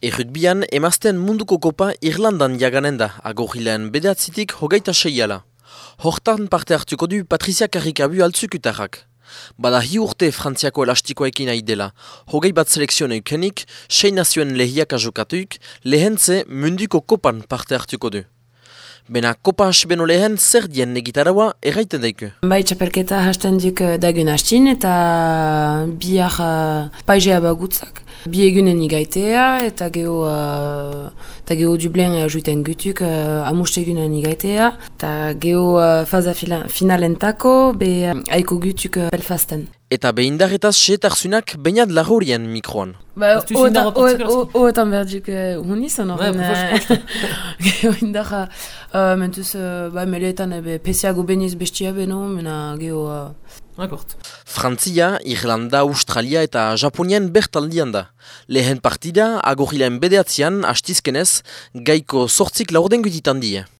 Errutbian, emazten munduko kopa Irlandan jaganen da, agogilean bedeatzitik hogeita seiala. Hortan parte hartuko du Patrizia Karrikabu altzukutarrak. Bada hi urte frantziako elastikoekin nahi dela, hogei bat selekzioen eukenik, sei nazioen lehiak ajokatuik, lehentze munduko kopan parte hartuko du. Bena kopa hasbeno lehen zer dien negitaraua erraiten daiku. Bai txapelketa hasten duk eh, dagun hastin eta bihar uh, paizea bagutzak. Bi egunen igaitea eta geho, uh, eta geho Dublin uh, juiten gutuk uh, amuste egunen igaitea. Eta geho uh, faza finalentako be uh, aiko gutuk uh, Belfasten. Eta behindarretaz seetarzunak bainat lagurien mikroan. Ba, oetan behar duk hun izan horren. Geho indarra, mentuz, ba, meleetan ebe pesiago beniz bestia beno, mena geho... Frantzia, Irlanda, Australia eta Japonian bertaldian da. Lehen partida, agorilean bedeatzean, hastizkenez, gaiko sortzik laurden gutitan die.